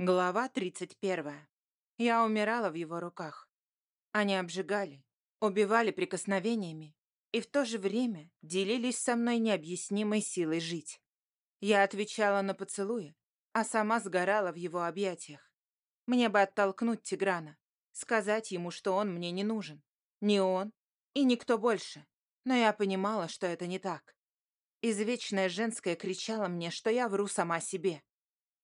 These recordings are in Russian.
Глава 31. Я умирала в его руках. Они обжигали, убивали прикосновениями и в то же время делились со мной необъяснимой силой жить. Я отвечала на поцелуи, а сама сгорала в его объятиях. Мне бы оттолкнуть Тиграна, сказать ему, что он мне не нужен. Не он и никто больше. Но я понимала, что это не так. Извечное женское кричало мне, что я вру сама себе.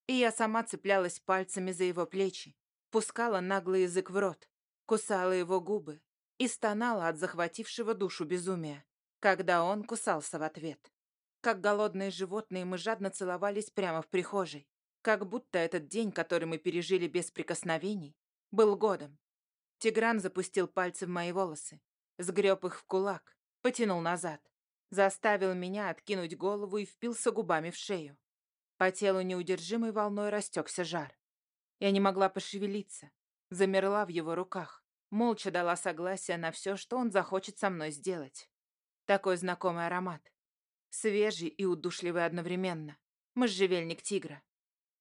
И я сама цеплялась пальцами за его плечи, пускала наглый язык в рот, кусала его губы и стонала от захватившего душу безумия, когда он кусался в ответ. Как голодные животные мы жадно целовались прямо в прихожей, как будто этот день, который мы пережили без прикосновений, был годом. Тигран запустил пальцы в мои волосы, сгреб их в кулак, потянул назад, заставил меня откинуть голову и впился губами в шею. По телу неудержимой волной растекся жар. Я не могла пошевелиться, замерла в его руках, молча дала согласие на все, что он захочет со мной сделать. Такой знакомый аромат. Свежий и удушливый одновременно. Можжевельник тигра.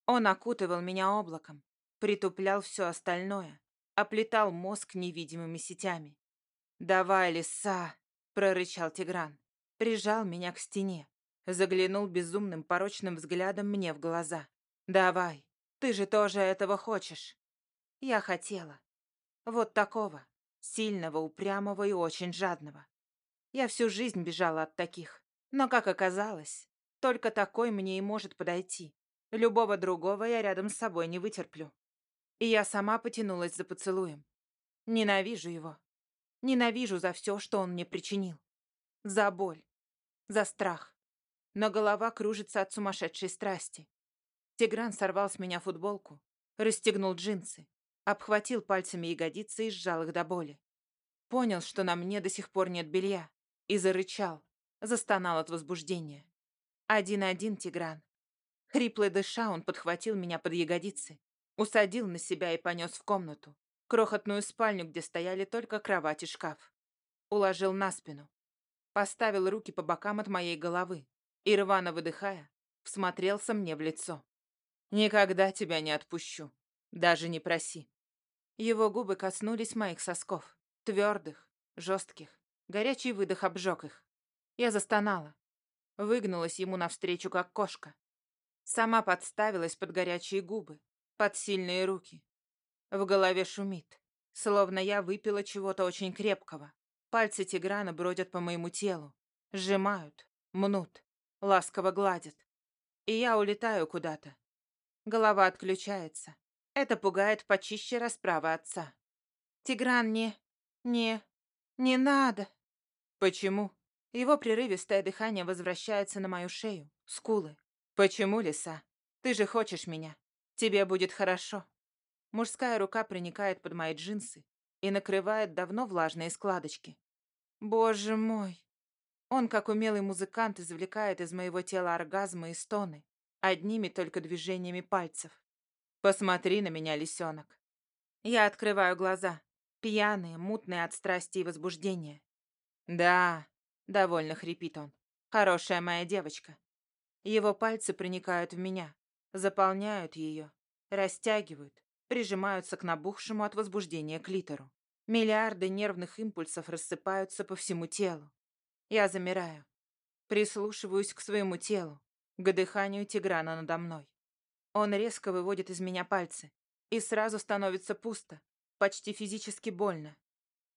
Он окутывал меня облаком, притуплял все остальное, оплетал мозг невидимыми сетями. «Давай, лиса!» — прорычал Тигран. Прижал меня к стене, Заглянул безумным порочным взглядом мне в глаза. «Давай, ты же тоже этого хочешь». Я хотела. Вот такого. Сильного, упрямого и очень жадного. Я всю жизнь бежала от таких. Но, как оказалось, только такой мне и может подойти. Любого другого я рядом с собой не вытерплю. И я сама потянулась за поцелуем. Ненавижу его. Ненавижу за все, что он мне причинил. За боль. За страх но голова кружится от сумасшедшей страсти. Тигран сорвал с меня футболку, расстегнул джинсы, обхватил пальцами ягодицы и сжал их до боли. Понял, что на мне до сих пор нет белья, и зарычал, застонал от возбуждения. Один-один Тигран. Хриплый дыша, он подхватил меня под ягодицы, усадил на себя и понес в комнату, крохотную спальню, где стояли только кровать и шкаф. Уложил на спину. Поставил руки по бокам от моей головы, и, рвано выдыхая, всмотрелся мне в лицо. «Никогда тебя не отпущу. Даже не проси». Его губы коснулись моих сосков, твердых, жестких. Горячий выдох обжег их. Я застонала. Выгнулась ему навстречу, как кошка. Сама подставилась под горячие губы, под сильные руки. В голове шумит, словно я выпила чего-то очень крепкого. Пальцы Тиграна бродят по моему телу, сжимают, мнут ласково гладит. И я улетаю куда-то. Голова отключается. Это пугает почище расправы отца. Тигран не... не... не надо. Почему? Его прерывистое дыхание возвращается на мою шею, скулы. Почему, лиса? Ты же хочешь меня. Тебе будет хорошо. Мужская рука проникает под мои джинсы и накрывает давно влажные складочки. Боже мой! Он, как умелый музыкант, извлекает из моего тела оргазмы и стоны, одними только движениями пальцев. Посмотри на меня, лисенок. Я открываю глаза, пьяные, мутные от страсти и возбуждения. Да, довольно хрипит он. Хорошая моя девочка. Его пальцы проникают в меня, заполняют ее, растягивают, прижимаются к набухшему от возбуждения клитору. Миллиарды нервных импульсов рассыпаются по всему телу. Я замираю. Прислушиваюсь к своему телу, к дыханию Тиграна надо мной. Он резко выводит из меня пальцы, и сразу становится пусто, почти физически больно.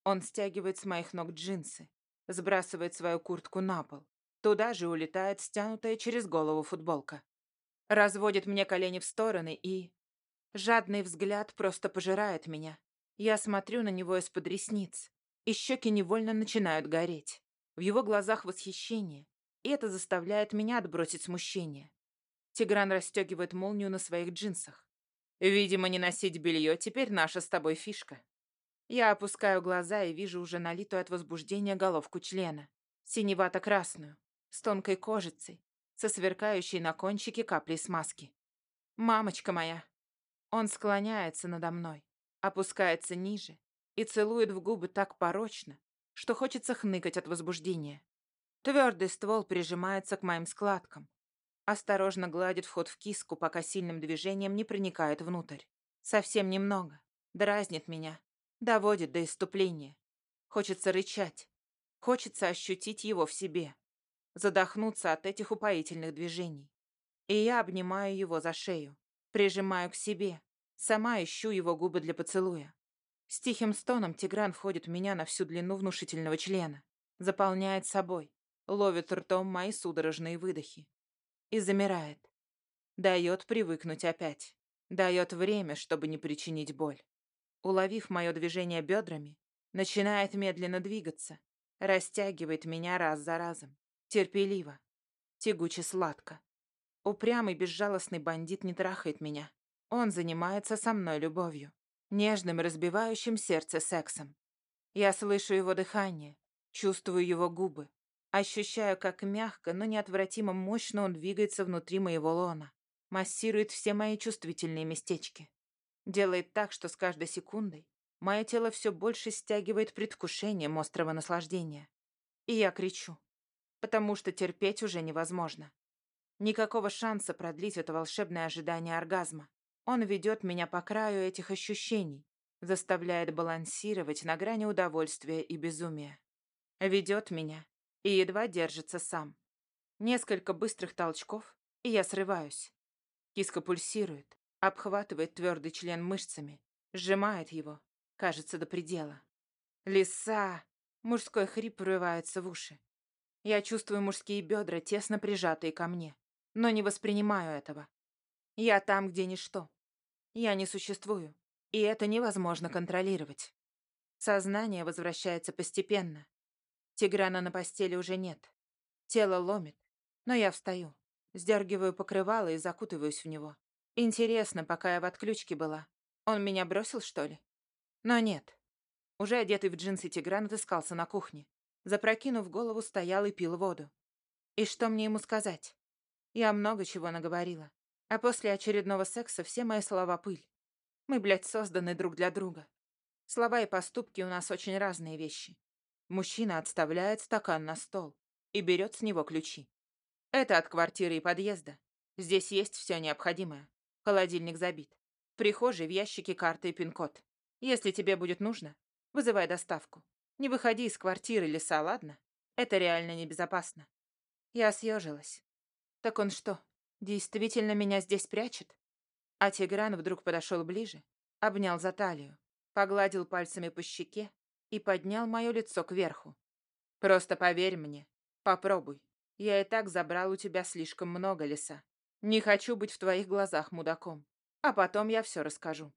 Он стягивает с моих ног джинсы, сбрасывает свою куртку на пол. Туда же улетает стянутая через голову футболка. Разводит мне колени в стороны и... Жадный взгляд просто пожирает меня. Я смотрю на него из-под ресниц, и щеки невольно начинают гореть. В его глазах восхищение, и это заставляет меня отбросить смущение. Тигран расстегивает молнию на своих джинсах. Видимо, не носить белье теперь наша с тобой фишка. Я опускаю глаза и вижу уже налитую от возбуждения головку члена. Синевато-красную, с тонкой кожицей, со сверкающей на кончике каплей смазки. «Мамочка моя!» Он склоняется надо мной, опускается ниже и целует в губы так порочно, что хочется хныкать от возбуждения. Твердый ствол прижимается к моим складкам. Осторожно гладит вход в киску, пока сильным движением не проникает внутрь. Совсем немного. Дразнит меня. Доводит до иступления. Хочется рычать. Хочется ощутить его в себе. Задохнуться от этих упоительных движений. И я обнимаю его за шею. Прижимаю к себе. Сама ищу его губы для поцелуя. С тихим стоном Тигран входит в меня на всю длину внушительного члена. Заполняет собой. Ловит ртом мои судорожные выдохи. И замирает. Дает привыкнуть опять. Дает время, чтобы не причинить боль. Уловив мое движение бедрами, начинает медленно двигаться. Растягивает меня раз за разом. Терпеливо. Тягуче сладко. Упрямый безжалостный бандит не трахает меня. Он занимается со мной любовью. Нежным, разбивающим сердце сексом. Я слышу его дыхание, чувствую его губы. Ощущаю, как мягко, но неотвратимо мощно он двигается внутри моего лона. Массирует все мои чувствительные местечки. Делает так, что с каждой секундой мое тело все больше стягивает предвкушением острого наслаждения. И я кричу, потому что терпеть уже невозможно. Никакого шанса продлить это волшебное ожидание оргазма. Он ведет меня по краю этих ощущений, заставляет балансировать на грани удовольствия и безумия. Ведет меня и едва держится сам. Несколько быстрых толчков, и я срываюсь. Киска пульсирует, обхватывает твердый член мышцами, сжимает его, кажется, до предела. Лиса! Мужской хрип врывается в уши. Я чувствую мужские бедра, тесно прижатые ко мне но не воспринимаю этого. Я там, где ничто. Я не существую, и это невозможно контролировать. Сознание возвращается постепенно. Тиграна на постели уже нет. Тело ломит, но я встаю, сдергиваю покрывало и закутываюсь в него. Интересно, пока я в отключке была. Он меня бросил, что ли? Но нет. Уже одетый в джинсы Тигран отыскался на кухне. Запрокинув голову, стоял и пил воду. И что мне ему сказать? Я много чего наговорила. А после очередного секса все мои слова пыль. Мы, блядь, созданы друг для друга. Слова и поступки у нас очень разные вещи. Мужчина отставляет стакан на стол и берет с него ключи. Это от квартиры и подъезда. Здесь есть все необходимое. Холодильник забит. В прихожей в ящике карта и пин-код. Если тебе будет нужно, вызывай доставку. Не выходи из квартиры леса, ладно? Это реально небезопасно. Я съежилась. Так он что, действительно меня здесь прячет? А Тигран вдруг подошел ближе, обнял за талию, погладил пальцами по щеке и поднял мое лицо кверху. Просто поверь мне, попробуй. Я и так забрал у тебя слишком много леса. Не хочу быть в твоих глазах мудаком. А потом я все расскажу.